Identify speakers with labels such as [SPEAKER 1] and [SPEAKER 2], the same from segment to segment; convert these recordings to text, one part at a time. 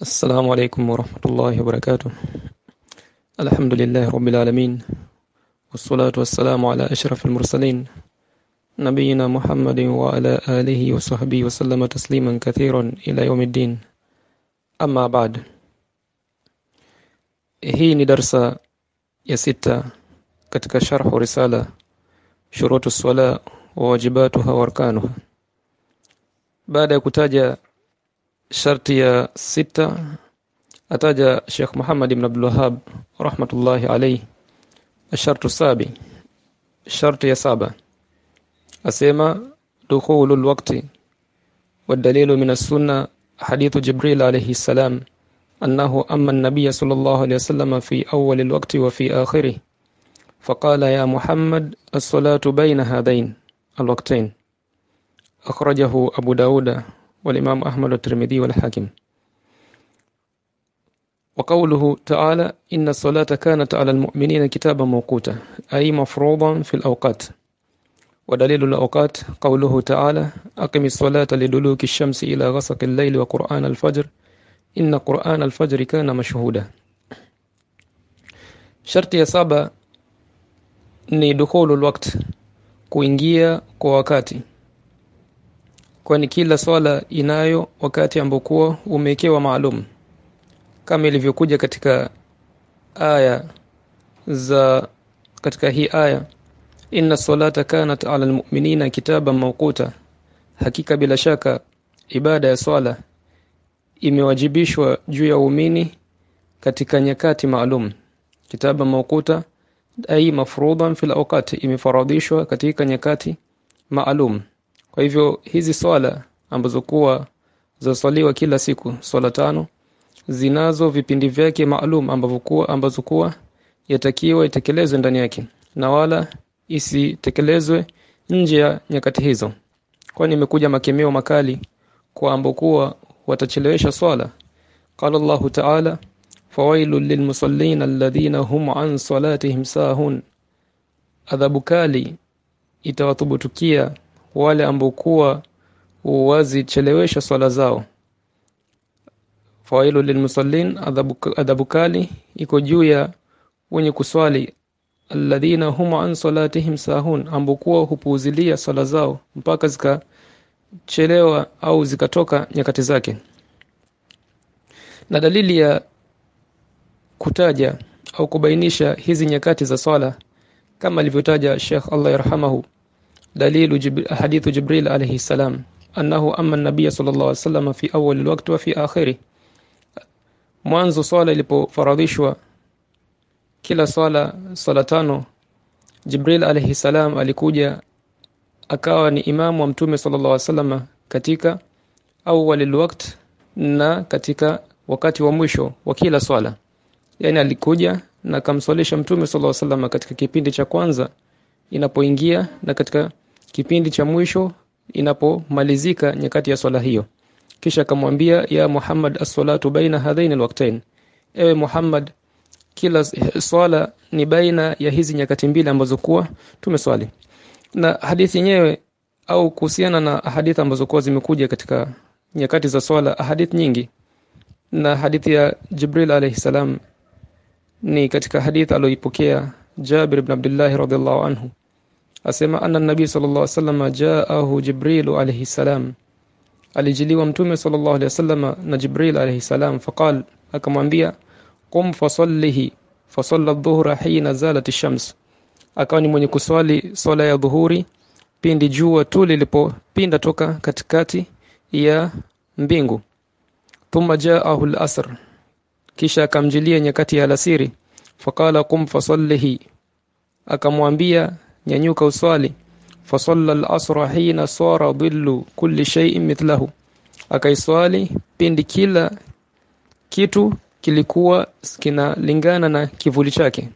[SPEAKER 1] السلام عليكم ورحمة الله وبركاته. الحمد لله رب العالمين والصلاة والسلام على أشرف المرسلين نبينا محمد وعلى آله وصحبه وسلم تسليما كثيرا إلى يوم الدين. أما بعد sita katika sharhu risala shurutu swala wa wajibatuha wa arkanuha baada ya kutaja sharti ya sita ataja Sheikh Muhammad ibn Abdul Wahhab rahmatullahi alayhi shartu sabi sharti ya saba asema dukhulu alwaqti والدليل من السنة حديث جبريل عليه السلام أنه أما النبي صلى الله عليه وسلم في أول الوقت وفي آخره فقال يا محمد الصلاة بين هذين الوقتين أخرجه أبو داود. والإمام أحمد والترمذي والحاكم. وقوله تعالى إن الصلاة كانت على المؤمنين كتابا موقوتا أي مفروضا في الأوقات. ودليل الأوقات قوله تعالى أقم الصلاة لدلوك الشمس إلى غسق الليل وقرآن الفجر إن قرآن الفجر كان مشهودا. شرط ya saba ni dukhulu alwaqt kuingia kwa wakati. Kwani kila swala inayo wakati ambokuwa umewekewa maalum kama ilivyokuja katika aya za katika hii aya inna salata kanat ala almu'minina kitaban mawquta. Hakika bila shaka ibada ya swala imewajibishwa juu ya waumini katika nyakati maalum. Kitaba mawquta ai mafruḍan fil awqat imefaradhishwa katika nyakati maalum kwa hivyo hizi swala ambazo kuwa zaswaliwa kila siku swala tano zinazo vipindi vyake maalum ambavyo kuwa ambazo kuwa yatakiwa itekelezwe ndani yake na wala isitekelezwe nje ya nyakati hizo. Kwani imekuja makemeo makali kwa ambokuwa watachelewesha swala. Qala Allahu ta'ala fawailul lilmusallin alladhina hum an salatihim sahun. Adhabu kali itawathubutukia wale ambokuwa wazichelewesha swala zao. Fawailu lilmusallin adhabu, kali iko juu ya wenye kuswali. Alladhina hum an salatihim sahun ambokuwa hupuuzilia swala zao mpaka zikachelewa au zikatoka nyakati zake. Na dalili ya kutaja au kubainisha hizi nyakati za swala kama alivyotaja Sheikh Allah yarhamahu dalilu jib, hadithu Jibril alayhi salam annahu amma an-nabiy sallallahu alayhi wasallam fi awwal al-waqt wa fi akhirih mwanzo swala ilipofaradhishwa kila swala swala tano Jibril alayhi salam alikuja akawa ni imamu wa mtume sallallahu alayhi wasallam katika awwal al-waqt na katika wakati wa mwisho wa kila swala. Yani alikuja na kamswalisha mtume sallallahu alaihi wasallam katika kipindi cha kwanza inapoingia na katika kipindi cha mwisho inapomalizika nyakati ya swala hiyo. Kisha akamwambia ya Muhammad as-salatu baina hadhain al-waqtain. Ewe Muhammad kila swala ni baina ya hizi nyakati mbili ambazo kuwa tumeswali. Na hadithi yenyewe au kuhusiana na hadithi ambazo kuwa zimekuja katika nyakati za swala hadithi nyingi. Na hadithi ya Jibril alayhi salam ni katika hadithi aliyoipokea Jabir ibn Abdullah radhiallahu anhu asema anna nabii sallallahu alayhi wasallam jaahu Jibril alayhi salam. Alijiliwa mtume sallallahu alayhi wasallam na Jibril alayhi salam. Faqal akamwambia qum fasallihi fasalla adh-dhuhra hina zalat ash-shams. Akawa ni mwenye kuswali swala ya dhuhuri pindi jua tu lilipopinda toka katikati ya mbingu. Thumma jaahu al-asr. Kisha akamjilia nyakati ya alasiri. Faqala qum fasallihi akamwambia nyanyuka uswali. Fasalla al-asra hina sara dhillu kulli shay'in mithlahu. Akaiswali pindi kila kitu kilikuwa kinalingana na kivuli chake.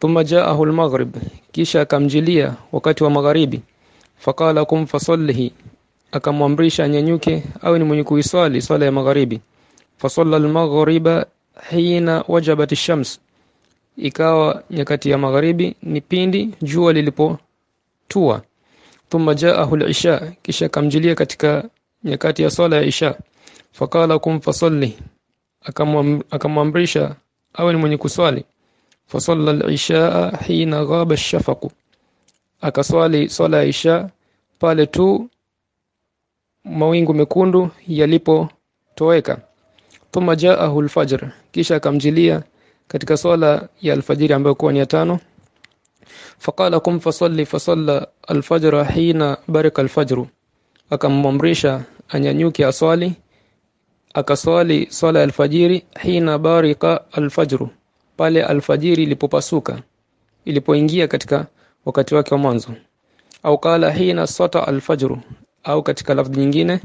[SPEAKER 1] Thumma jaahu al-maghrib kisha akamjilia wakati wa magharibi. Faqala kum fasallihi akamwamrisha anyanyuke au ni mwenye kuiswali swala ya magharibi. Fasalla al-maghriba hina wajabat ash-shams ikawa nyakati ya magharibi ni pindi jua lilipotua. Thumma jaahu al-isha kisha kamjilia katika nyakati ya swala ya isha. Faqala kum fasalli. Akamwamrisha awe ni mwenye kuswali. Fasalla al-isha hina ghaba ash-shafaq akaswali swala ya isha pale tu mawingu mekundu yalipotoweka. Thumma jaahu al-fajr kisha akamjilia katika swala ya alfajiri ambayo kwa ni ya tano. Faqala kum fasalli fasalla alfajra hina baraka alfajr akamwamrisha anyanyuke aswali akaswali swala ya alfajiri hina barika alfajr pale alfajiri ilipopasuka ilipoingia katika wakati wake wa mwanzo. Au kala hina sata alfajr au katika lafdhi nyingine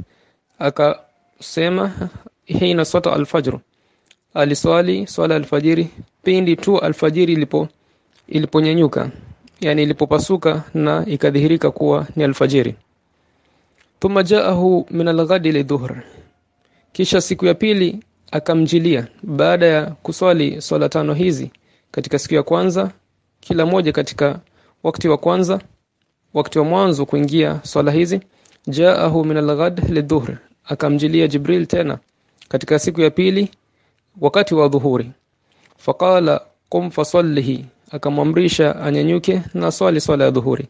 [SPEAKER 1] akasema hina sata alfajr aliswali swala alfajiri pindi tu alfajiri ilipo iliponyanyuka yani ilipopasuka na ikadhihirika kuwa ni alfajiri. Thumma jaahu min alghadi lidhuhr kisha siku ya pili akamjilia baada ya kuswali swala tano hizi katika siku ya kwanza kila moja katika wakati wa kwanza wakati wa mwanzo kuingia swala hizi jaahu min alghad lidhuhr akamjilia jibril tena katika siku ya pili wakati wa dhuhuri. Faqala qum fasallihi. Akamwamrisha anyanyuke na swali swala ya dhuhuri.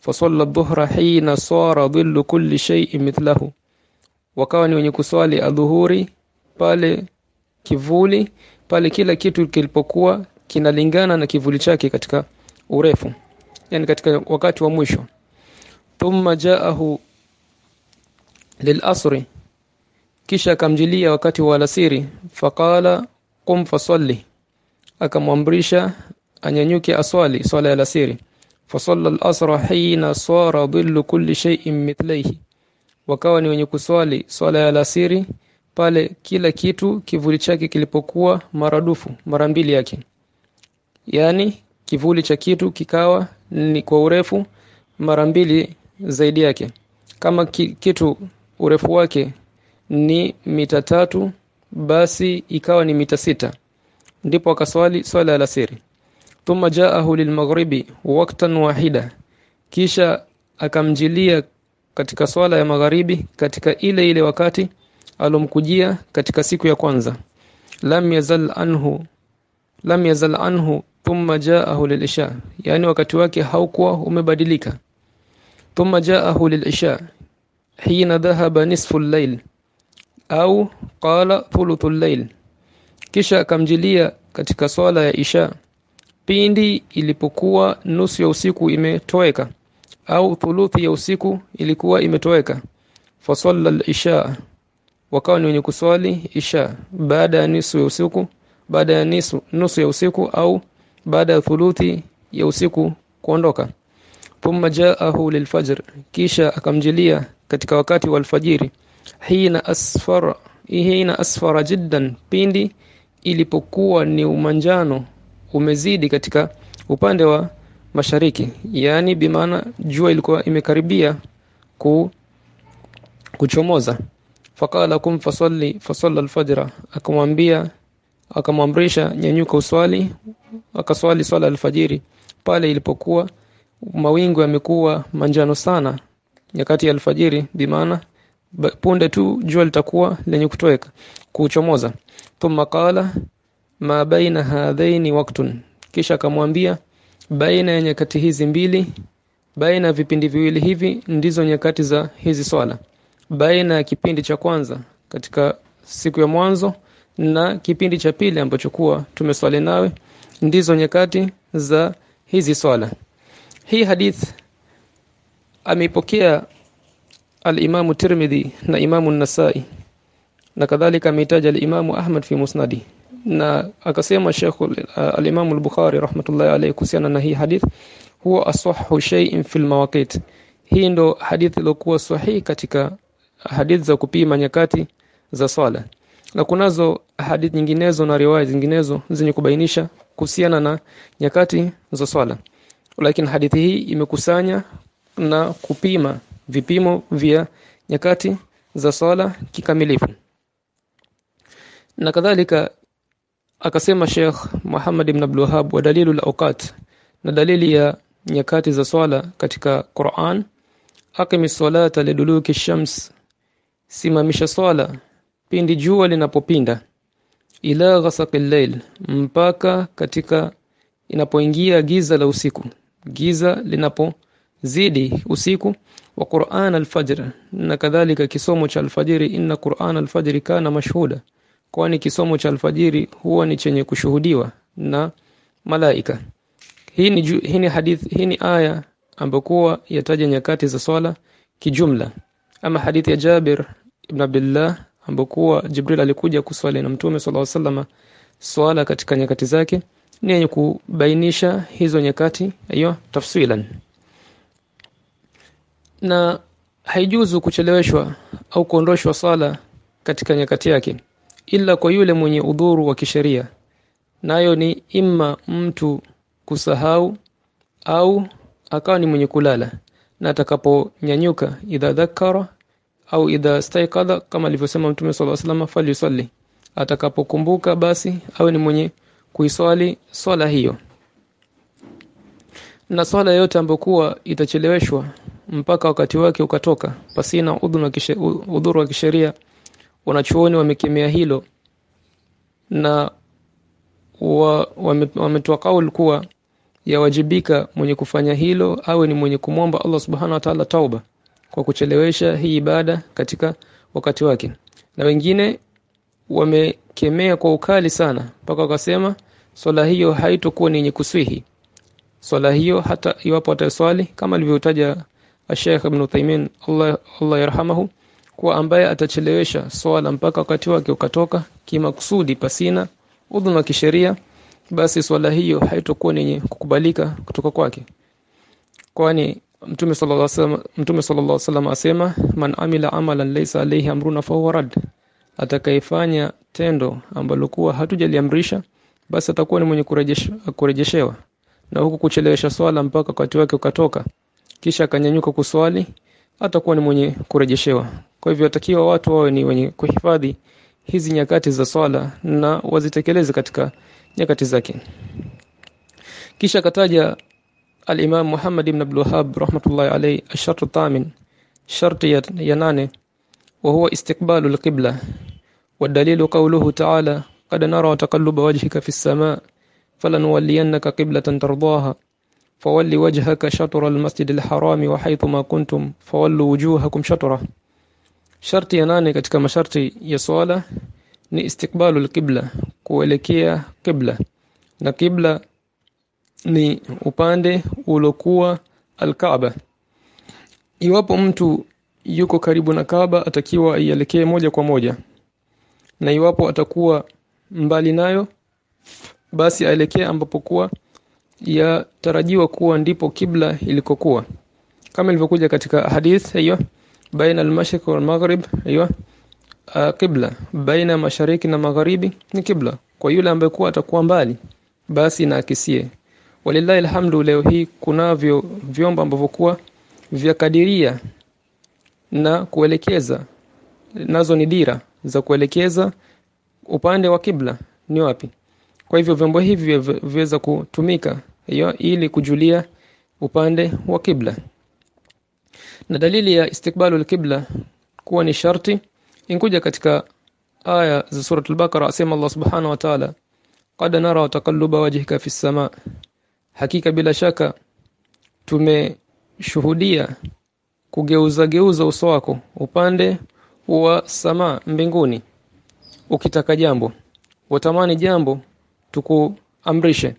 [SPEAKER 1] Fasalla dhuhra hina sara dhillu kulli shay'in mithlahu. Wakawa ni wenye kuswali adhuhuri pale kivuli pale kila kitu kilipokuwa kinalingana na kivuli chake katika urefu yani katika wakati wa mwisho. Thumma jaahu lilasri kisha akamjilia wakati wa alasiri. Faqala qum fasalli. Akamwamrisha anyanyuke aswali swala ya alasiri. Fasalla al-asra hina sara dhillu kulli shay'in mithlihi wakawa ni wenye kuswali swala ya alasiri pale kila kitu kivuli chake kilipokuwa maradufu mara mbili yake. Yani kivuli cha kitu kikawa ni kwa urefu mara mbili zaidi yake. Kama ki, kitu urefu wake ni mita tatu basi ikawa ni mita sita. Ndipo akaswali swala la siri thumma jaahu lilmaghribi waqtan wahida. Kisha akamjilia katika swala ya magharibi katika ile ile wakati alomkujia katika siku ya kwanza. Lam yazal anhu lam yazal anhu thumma jaahu lilisha yani wakati wake haukuwa umebadilika. Thumma jaahu lilisha hina dhahaba nisfu al-layl au qala thuluth al-layl kisha akamjilia katika swala ya isha. Pindi ilipokuwa nusu ya usiku imetoweka au thuluthi ya usiku ilikuwa imetoweka fasalla al-isha wakawa ni wenye kuswali isha baada ya nusu ya usiku baada ya nusu nusu ya usiku au baada ya thuluthi ya usiku kuondoka. Thumma jaahu lilfajr. Kisha akamjilia katika wakati wa alfajiri hina asfara hina asfara jiddan pindi ilipokuwa ni umanjano umezidi katika upande wa mashariki. Yani bimaana jua ilikuwa imekaribia ku kuchomoza. Faqala kum fasalli fasalla alfajra. Akamwambia akamwamrisha nyanyuka uswali akaswali swala alfajiri. Pale ilipokuwa mawingu yamekuwa manjano sana nyakati ya alfajiri bimaana punde tu jua litakuwa lenye kutoweka. Kuchomoza. Thumma qala ma baina hadhaini waqtun. Kisha akamwambia baina ya nyakati hizi mbili baina ya vipindi viwili hivi ndizo nyakati za hizi swala. Baina ya kipindi cha kwanza katika siku ya mwanzo na kipindi cha pili ambacho kuwa tumeswali nawe ndizo nyakati za hizi swala. Hii hadith ameipokea al-Imam Tirmidhi na Imam An-Nasa'i na kadhalika ameitaja al-Imam Ahmad fi Musnadi. Na akasema Sheikh al-Imam al-Bukhari rahmatullahi alayhi kuhusiana na hii hadith huwa asahhu shay'in fil mawaqit. Hii ndo hadithi iliyokuwa sahihi katika hadith za kupima nyakati za swala. Na kunazo hadith nyinginezo na riwaya zinginezo zenye kubainisha kuhusiana na nyakati za swala. Lakini hadithi hii imekusanya na kupima vipimo vya nyakati za sala kikamilifu. Na kadhalika akasema Sheikh Muhammad ibn Abdul Wahhab wa dalilu al-awqat na dalili ya nyakati za swala katika Qur'an aqimi salata liduluki shams simamisha swala pindi jua linapopinda ila ghasaqil layl mpaka katika inapoingia giza la usiku. Giza linapozidi usiku wa Qur'an al-fajr. Na kadhalika kisomo cha alfajiri inna Qur'an al-fajr kana mashhuda. Kwani kisomo cha alfajiri huwa ni chenye kushuhudiwa na malaika. Hii ni hii ni hadith hii ni aya ambokuwa yataja nyakati za swala kijumla. Ama hadithi ya Jabir ibn Abdullah ambokuwa Jibril alikuja kuswali na Mtume alaihi wasallam swala katika nyakati zake. Ni yenye kubainisha hizo nyakati hiyo tafsilan na haijuzu kucheleweshwa au kuondoshwa sala katika nyakati yake ila kwa yule mwenye udhuru wa kisheria nayo ni imma mtu kusahau au akawa ni mwenye kulala na atakaponyanyuka idha dhakara au idha staiqadha kama alivyosema Mtume صلى الله عليه وسلم falyusalli atakapokumbuka basi awe ni mwenye kuiswali swala hiyo na swala yote ambokuwa itacheleweshwa mpaka wakati wake ukatoka. Pasina udhuru wa kisheria. Wanachuoni wamekemea hilo. Na wametoa wa kauli kuwa yawajibika mwenye kufanya hilo awe ni mwenye kumwomba Allah subhanahu wa ta'ala tauba kwa kuchelewesha hii ibada katika wakati wake. Na wengine wamekemea kwa ukali sana mpaka wakasema swala hiyo haitokuwa ni yenye kuswihi swala hiyo hata iwapo ataswali kama alivyotaja Sheikh Ibn Uthaymeen Allah Allah yarhamahu kuwa ambaye atachelewesha swala mpaka wakati wake ukatoka kimakusudi pasina udhun wa kisheria basi swala hiyo haitakuwa yenye kukubalika kutoka kwake. Kwani Mtume sallallahu alaihi wasallam Mtume sallallahu alaihi wasallam asema man amila amalan laysa alayhi amruna fa huwa rad. Atakayefanya tendo ambalo kuwa hatujaliamrisha basi atakuwa ni mwenye kurejeshewa. Na huku kuchelewesha swala mpaka wakati wake ukatoka kisha akanyanyuka kuswali atakuwa ni mwenye kurejeshewa kwa hivyo atakiwa watu wawe ni wenye kuhifadhi hizi nyakati za swala na wazitekeleze katika nyakati zake kisha kataja al-Imam Muhammad ibn Abdul Wahhab rahmatullahi alayhi ash-shart thamin sharti ya nane wa huwa istiqbalu al-qibla والدليل قوله تعالى قد نرى تقلب وجهك في السماء فلنولينك قبلة ترضاها فول وجهك شطر المسجد الحرام وحيث ما كنتم فولوا وجوهكم شطره sharti ya nane katika masharti ya swala ni istiqbalu alqibla kuelekea qibla na qibla ni upande ulokuwa alkaaba iwapo mtu yuko karibu na Kaaba atakiwa aielekee moja kwa moja na iwapo atakuwa mbali nayo basi aelekee ambapo kuwa yatarajiwa kuwa ndipo kibla ilikokuwa. Kama ilivyokuja katika hadith hiyo baina al-mashriq wal maghrib uh, kibla. Baina mashariki na magharibi ni kibla. Kwa yule ambaye kuwa atakuwa mbali basi na akisie walillahi alhamdu leo hii kunavyo vyombo ambavyo kuwa vya kadiria na kuelekeza. Nazo ni dira za kuelekeza upande wa kibla ni wapi. Kwa hivyo vyombo hivi viweza kutumika hiyo ili kujulia upande wa kibla. Na dalili ya istikbalu al-kibla kuwa ni sharti inkuja katika aya za sura al-Baqara asema Allah subhanahu wa ta'ala qad nara taqalluba wajhika fi sama. Hakika bila shaka tumeshuhudia kugeuza geuza uso wako upande wa sama mbinguni ukitaka jambo. Watamani jambo tukuamrishe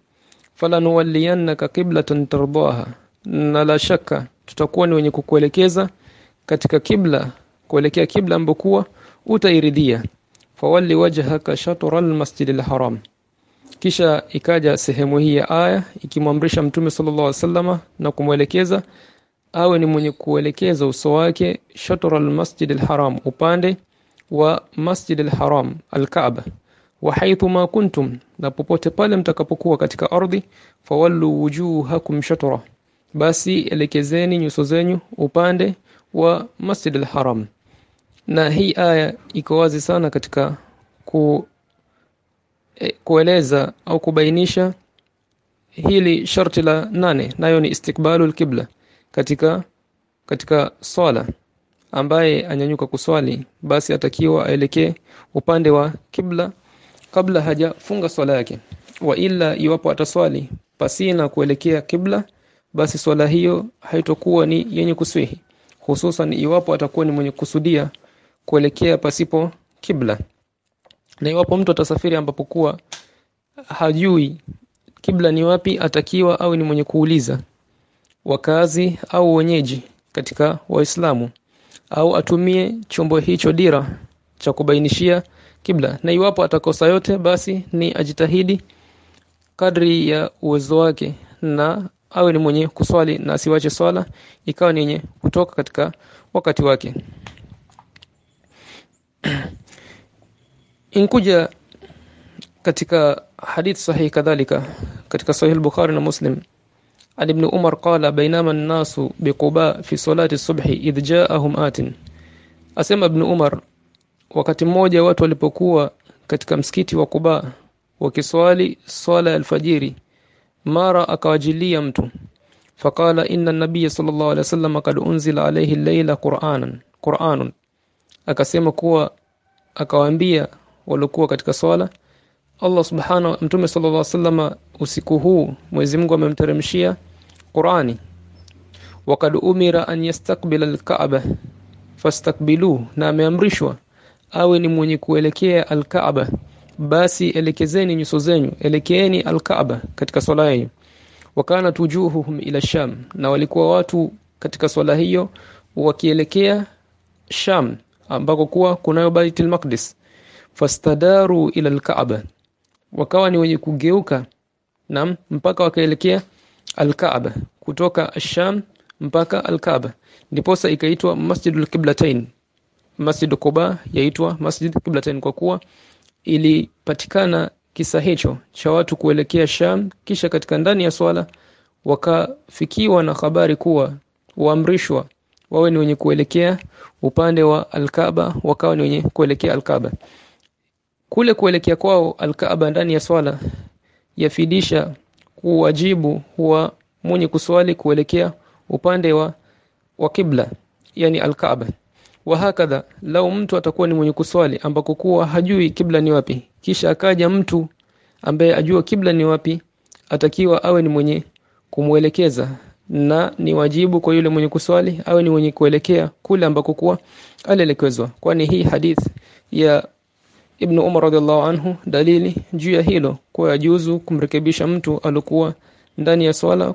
[SPEAKER 1] fala nuwalliyannaka qiblatan tardaha. Na la shaka tutakuwa ni wenye kukuelekeza katika kibla kuelekea kibla ambokuwa utairidhia. Fawalli wajhaka shatr masjidil haram kisha ikaja sehemu hii ya aya ikimwamrisha mtume sallallahu alaihi wasallama na kumwelekeza awe ni mwenye kuelekeza uso wake shatr masjidil haram upande wa masjidil haram alkaaba wa haithu ma kuntum na popote pale mtakapokuwa katika ardhi fawallu wujuhakum shatra basi elekezeni nyuso zenyu upande wa Masjid al-Haram. Na hii aya iko wazi sana katika ku, e, kueleza au kubainisha hili sharti la nane nayo ni istikbalu al-qibla katika katika swala. Ambaye anyanyuka kuswali basi atakiwa aelekee upande wa kibla kabla hajafunga swala yake. Wa ila iwapo ataswali pasina kuelekea kibla basi swala hiyo haitokuwa ni yenye kuswihi hususan iwapo atakuwa ni mwenye kusudia kuelekea pasipo kibla. Na iwapo mtu atasafiri ambapo kuwa hajui kibla ni wapi atakiwa au ni mwenye kuuliza wakazi au wenyeji katika waislamu au atumie chombo hicho dira cha kubainishia kibla na iwapo atakosa yote basi ni ajitahidi kadri ya uwezo wake na awe ni mwenye kuswali na asiwache swala ikawa ni yenye kutoka katika wakati wake inkuja katika hadith sahih kadhalika katika sahih al-bukhari na muslim عن ابن عمر قال بينما الناس بقباء في صلاة الصبح إذ جاءهم آت asema ibn Umar wakati mmoja watu walipokuwa katika msikiti wa Quba wakiswali swala alfajiri mara akawajilia mtu. Faqala inna an-nabiy sallallahu alayhi wasallam kad unzila alayhi al-layla qur'anan qur'anun. Akasema kuwa akawaambia waliokuwa katika swala Allah subhanahu mtume sallallahu alayhi wasallam usiku huu Mwenyezi Mungu amemteremshia Qur'ani. Wakad umira an yastaqbila al-Ka'bah fastakbilu na ameamrishwa awe ni mwenye kuelekea al-Ka'ba basi elekezeni nyuso zenyu elekeeni al-Ka'ba katika swala yenu. Wakana tujuhuhum ila Sham na walikuwa watu katika swala hiyo wakielekea Sham ambako kuwa kunayo Baitul Maqdis. Fastadaru ila al-Ka'ba wakawa ni wenye kugeuka nam mpaka wakaelekea al-Kaaba kutoka Sham mpaka al-Kaaba. Ndiposa ikaitwa Masjidul Qiblatain Masjid Quba yaitwa Masjid Qiblatain kwa kuwa ilipatikana kisa hicho cha watu kuelekea Sham kisha katika ndani ya swala wakafikiwa na habari kuwa waamrishwa wawe ni wenye kuelekea upande wa Al-Kaaba wakawa ni wenye kuelekea Al-Kaaba. Kule kuelekea kwao Al-Kaaba ndani ya swala yafidisha kuwajibu wa mwenye kuswali kuelekea upande wa wa kibla yani Al-Kaaba wa hakadha lau mtu atakuwa ni mwenye kuswali ambako kuwa hajui kibla ni wapi. Kisha akaja mtu ambaye ajua kibla ni wapi atakiwa awe ni mwenye kumwelekeza. Na ni wajibu kwa yule mwenye kuswali awe ni mwenye kuelekea kule ambako kuwa alielekezwa. Kwani hii hadith ya Ibn Umar radhiallahu anhu dalili juu ya hilo kwa yajuzu kumrekebisha mtu alikuwa ndani ya swala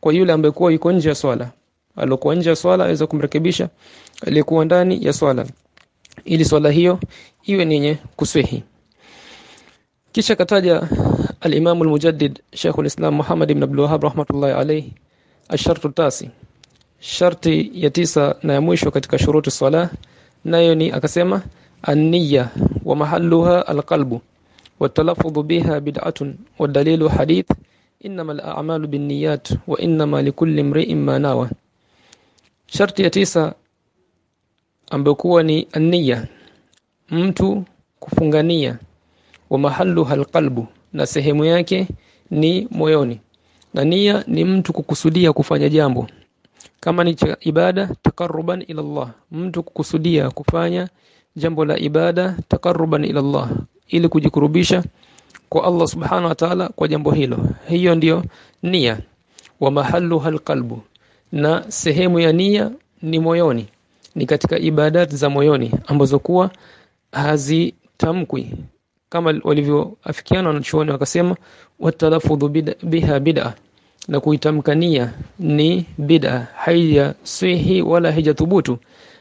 [SPEAKER 1] kwa yule ambaye kuwa yuko nje ya swala. Alikuwa nje ya swala aweza kumrekebisha aliyekuwa ndani ya swala ili swala hiyo iwe ni yenye kuswihi kisha kataja al-Imam al-Mujaddid Sheikh al-Islam Muhammad ibn Abdul Wahhab rahmatullahi alayhi ashartu tasi sharti ya tisa na ya mwisho katika shurutu swala nayo ni akasema an-niyya wa mahalluha al-qalbu والتلفظ بها بدعة والدليل حديث إنما الأعمال بالنيات وإنما لكل امرئ ما نوى sharti ya tisa ambayo kuwa ni ania mtu kufungania wa mahallu halqalbu na sehemu yake ni moyoni. Na nia ni mtu kukusudia kufanya jambo. Kama ni ibada takaruban ila Allah. Mtu kukusudia kufanya jambo la ibada takaruban ila Allah. Ili kujikurubisha kwa Allah subhanahu wa ta'ala kwa jambo hilo. Hiyo ndiyo nia wa mahallu halqalbu na sehemu ya nia ni moyoni ni katika ibadat za moyoni ambazo kuwa hazitamkwi. Kama walivyoafikiana wanachuoni wakasema watalafudhu biha bid'a na kuitamkania ni bid'a haija sihi wala haijathubutu.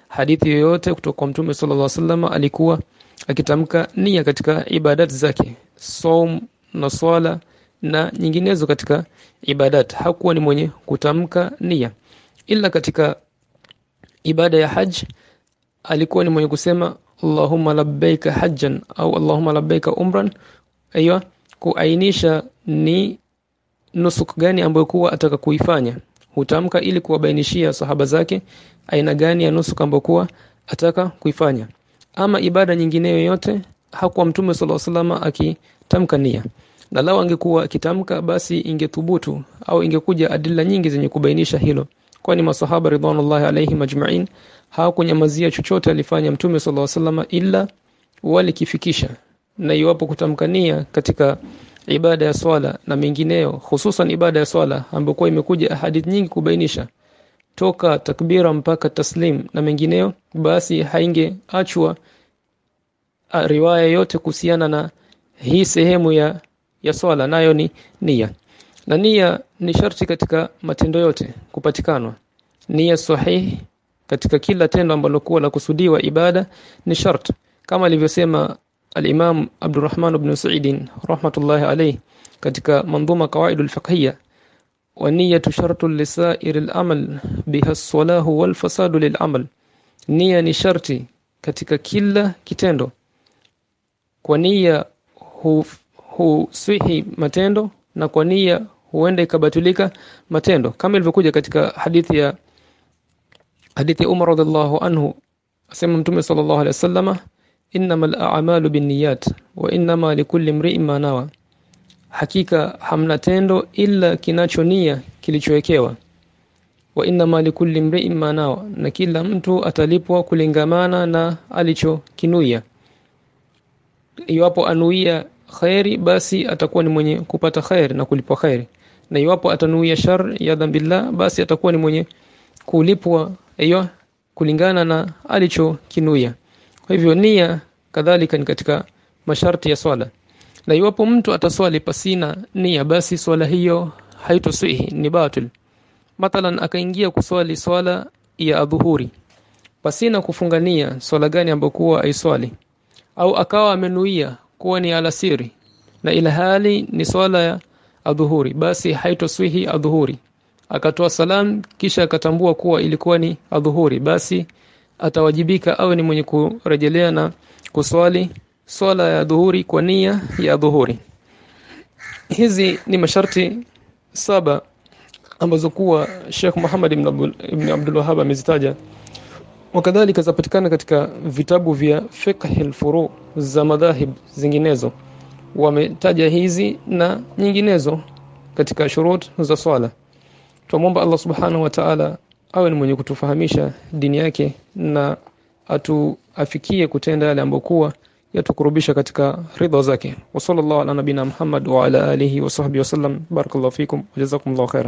[SPEAKER 1] Hadithi yoyote kutoka kwa mtume sallallahu alaihi wasallam alikuwa akitamka nia katika ibadat zake saum na swala na nyinginezo katika ibadat. Hakuwa ni mwenye kutamka nia ila katika ibada ya haj alikuwa ni mwenye kusema Allahumma labbaika hajjan au Allahumma labbaika umran. Aiyo kuainisha ni nusuk gani ambayo kuwa ataka kuifanya. Hutamka ili kuwabainishia sahaba zake aina gani ya nusuk ambayo kuwa ataka kuifanya. Ama ibada nyingine yoyote hakuwa mtume sallallahu alaihi wasallam akitamka nia. Na lao angekuwa akitamka basi ingethubutu au ingekuja adila nyingi zenye kubainisha hilo kwani masahaba ridwanullahi alayhi ajma'in hawakunyamazia chochote alifanya mtume sallallahu alaihi wasallam ila walikifikisha. Na iwapo kutamkania katika ibada ya swala na mengineyo hususan ibada ya swala ambayo imekuja ahadith nyingi kubainisha toka takbira mpaka taslim na mengineyo basi haingeachwa riwaya yote kuhusiana na hii sehemu ya ya swala. Nayo ni nia na nia ni sharti katika matendo yote kupatikanwa. Nia sahihi katika kila tendo ambalo kuwa la kusudiwa ibada ni shart. Kama alivyosema al-Imam Abdurrahman ibn Sa'id rahmatullahi alayhi katika manzuma qawaid al-fiqhiyya wa niyyatu shartun lisa'ir al-amal biha as-salahu wal fasadu lil-amal nia ni sharti katika kila kitendo. Kwa nia huswihi matendo na kwa nia huenda ikabatulika matendo kama ilivyokuja katika hadithi ya hadithi ya Umar radhiallahu anhu. Asema mtume sallallahu alaihi wasallama innamal a'malu binniyat wa innama likulli imri'in ma nawa. Hakika hamna tendo ila kinachonia kilichowekewa. Wa innama likulli imri'in ma nawa na kila mtu atalipwa kulingamana na alichokinuia. Iwapo anuia khairi basi atakuwa ni mwenye kupata khairi na kulipwa khairi na iwapo atanuia shar ya dhambillah basi atakuwa ni mwenye kulipwa hiyo kulingana na alichokinuia. Kwa hivyo nia kadhalika ni katika masharti ya swala. Na iwapo mtu ataswali pasina nia basi swala hiyo haitosihi ni batil. Mathalan akaingia kuswali swala ya adhuhuri. Pasina kufungania swala gani ambayo kuwa aiswali? Au akawa amenuia kuwa ni alasiri. Na ila hali ni swala ya adhuhuri. Basi haitoswihi adhuhuri. Akatoa salam kisha akatambua kuwa ilikuwa ni adhuhuri. Basi atawajibika awe ni mwenye kurejelea na kuswali swala ya dhuhuri kwa nia ya adhuhuri. Hizi ni masharti saba ambazo kuwa Sheikh Muhammad ibn Abdul Wahhab amezitaja. Wakadhalika zapatikana katika vitabu vya fiqh al-furu za madhahib zinginezo wametaja hizi na nyinginezo katika shurut za swala Tumomba Allah Subhanahu wa Ta'ala awe ni mwenye kutufahamisha dini yake na atuafikie kutenda yale ambokuwa yatukurubisha katika ridha zake. Wa sallallahu ala nabina Muhammad wa ala alihi wa sahbihi wasallam. Barakallahu fikum wa jazakumullahu khairan.